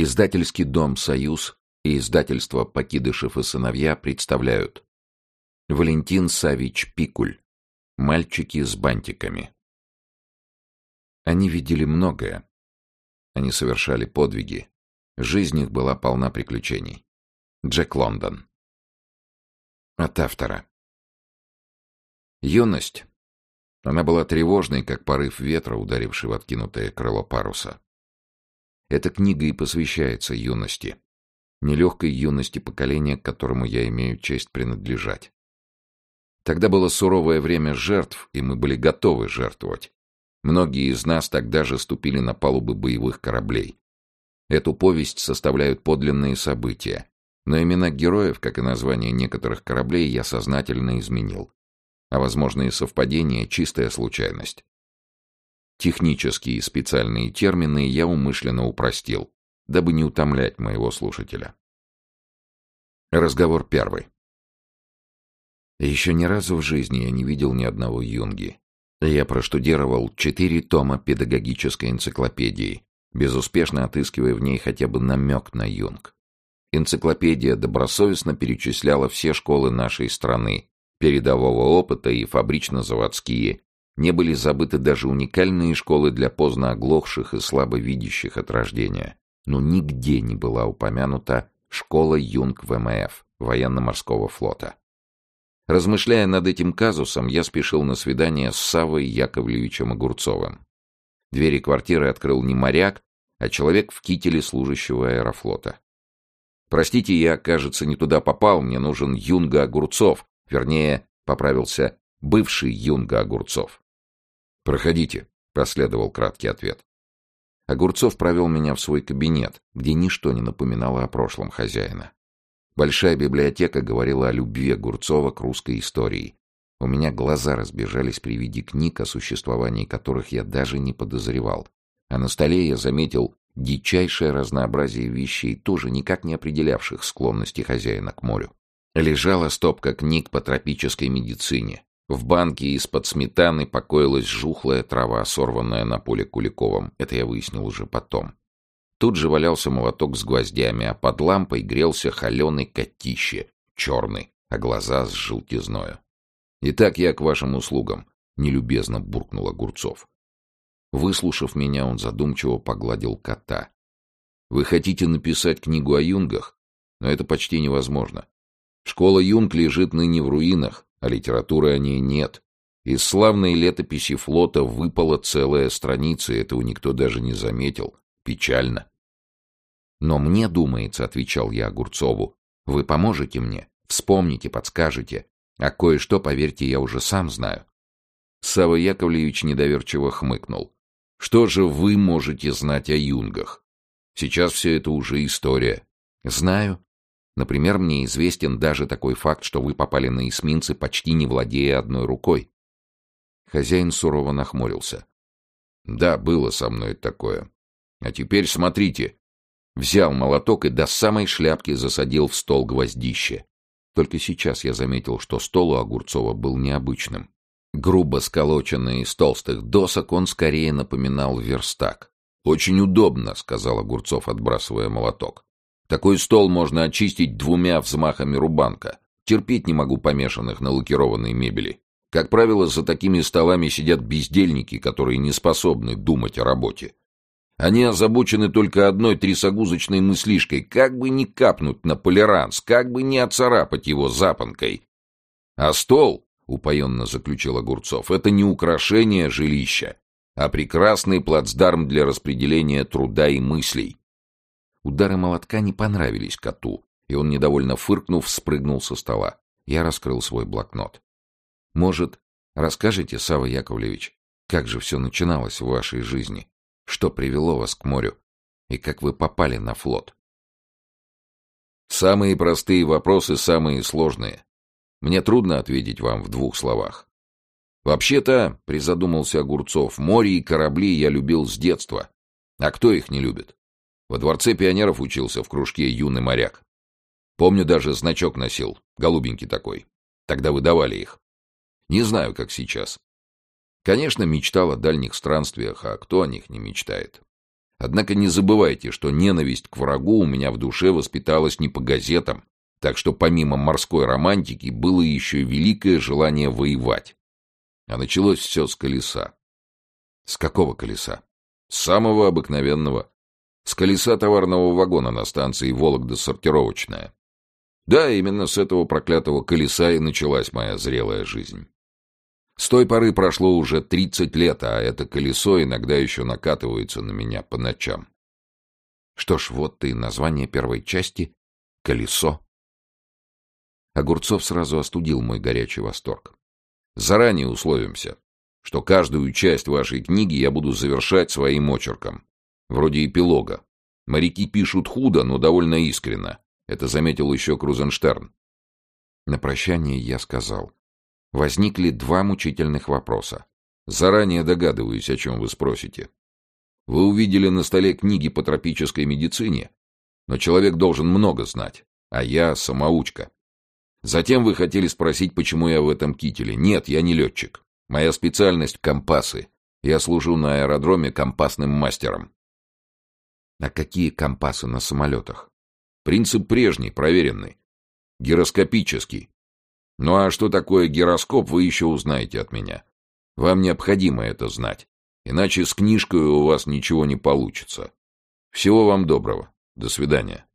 Издательский дом «Союз» и издательство «Покидышев и сыновья» представляют Валентин Савич Пикуль «Мальчики с бантиками». Они видели многое. Они совершали подвиги. Жизнь их была полна приключений. Джек Лондон. От автора. Юность. Она была тревожной, как порыв ветра, ударивший в откинутое крыло паруса. Эта книга и посвящается юности. Нелегкой юности поколения, к которому я имею честь принадлежать. Тогда было суровое время жертв, и мы были готовы жертвовать. Многие из нас тогда же ступили на палубы боевых кораблей. Эту повесть составляют подлинные события. Но имена героев, как и названия некоторых кораблей, я сознательно изменил. А возможные совпадения — чистая случайность. Технические специальные термины я умышленно упростил, дабы не утомлять моего слушателя. Разговор первый. Еще ни разу в жизни я не видел ни одного юнги. Я проштудировал четыре тома педагогической энциклопедии, безуспешно отыскивая в ней хотя бы намек на юнг. Энциклопедия добросовестно перечисляла все школы нашей страны, передового опыта и фабрично-заводские, не были забыты даже уникальные школы для поздно оглохших и слабовидящих от рождения. Но нигде не была упомянута школа Юнг ВМФ, военно-морского флота. Размышляя над этим казусом, я спешил на свидание с Савой Яковлевичем Огурцовым. Двери квартиры открыл не моряк, а человек в кителе служащего аэрофлота. «Простите, я, кажется, не туда попал, мне нужен Юнга Огурцов, вернее, поправился бывший Юнга Огурцов». «Проходите», — последовал краткий ответ. Огурцов провел меня в свой кабинет, где ничто не напоминало о прошлом хозяина. Большая библиотека говорила о любви Огурцова к русской истории. У меня глаза разбежались при виде книг, о существовании которых я даже не подозревал. А на столе я заметил дичайшее разнообразие вещей, тоже никак не определявших склонности хозяина к морю. Лежала стопка книг по тропической медицине, в банке из-под сметаны покоилась жухлая трава, сорванная на поле Куликовым. Это я выяснил уже потом. Тут же валялся молоток с гвоздями, а под лампой грелся холеный котище, черный, а глаза с желтизною. «Итак, я к вашим услугам», — нелюбезно буркнул Огурцов. Выслушав меня, он задумчиво погладил кота. «Вы хотите написать книгу о юнгах? Но это почти невозможно. Школа юнг лежит ныне в руинах, а литературы о ней нет. Из славной летописи флота выпала целая страница, и этого никто даже не заметил. Печально. «Но мне думается», — отвечал я Огурцову, — «вы поможете мне, вспомните, подскажете, а кое-что, поверьте, я уже сам знаю». Савва Яковлевич недоверчиво хмыкнул. «Что же вы можете знать о юнгах? Сейчас все это уже история». «Знаю. Например, мне известен даже такой факт, что вы попали на эсминцы, почти не владея одной рукой. Хозяин сурово нахмурился. Да, было со мной такое. А теперь смотрите. Взял молоток и до самой шляпки засадил в стол гвоздище. Только сейчас я заметил, что стол у Огурцова был необычным. Грубо сколоченный из толстых досок, он скорее напоминал верстак. «Очень удобно», — сказал Огурцов, отбрасывая молоток. Такой стол можно очистить двумя взмахами рубанка. Терпеть не могу помешанных на лакированной мебели. Как правило, за такими столами сидят бездельники, которые не способны думать о работе. Они озабочены только одной трясогузочной мыслишкой, как бы не капнуть на полиранс, как бы не оцарапать его запонкой. А стол, — упоенно заключил Огурцов, — это не украшение жилища, а прекрасный плацдарм для распределения труда и мыслей. Удары молотка не понравились коту, и он, недовольно фыркнув, спрыгнул со стола. Я раскрыл свой блокнот. «Может, расскажете, Сава Яковлевич, как же все начиналось в вашей жизни? Что привело вас к морю? И как вы попали на флот?» «Самые простые вопросы, самые сложные. Мне трудно ответить вам в двух словах. Вообще-то, — призадумался Огурцов, — море и корабли я любил с детства. А кто их не любит? Во дворце пионеров учился в кружке юный моряк. Помню, даже значок носил, голубенький такой. Тогда выдавали их. Не знаю, как сейчас. Конечно, мечтал о дальних странствиях, а кто о них не мечтает? Однако не забывайте, что ненависть к врагу у меня в душе воспиталась не по газетам, так что помимо морской романтики было еще великое желание воевать. А началось все с колеса. С какого колеса? С самого обыкновенного. С колеса товарного вагона на станции Вологда-сортировочная. Да, именно с этого проклятого колеса и началась моя зрелая жизнь. С той поры прошло уже тридцать лет, а это колесо иногда еще накатывается на меня по ночам. Что ж, вот и название первой части — «Колесо». Огурцов сразу остудил мой горячий восторг. Заранее условимся, что каждую часть вашей книги я буду завершать своим очерком. Вроде эпилога. Моряки пишут худо, но довольно искренно. Это заметил еще Крузенштерн. На прощание я сказал. Возникли два мучительных вопроса. Заранее догадываюсь, о чем вы спросите. Вы увидели на столе книги по тропической медицине, но человек должен много знать, а я самоучка. Затем вы хотели спросить, почему я в этом кителе. Нет, я не летчик. Моя специальность — компасы. Я служу на аэродроме компасным мастером. А какие компасы на самолетах? Принцип прежний, проверенный. Гироскопический. Ну а что такое гироскоп, вы еще узнаете от меня. Вам необходимо это знать. Иначе с книжкой у вас ничего не получится. Всего вам доброго. До свидания.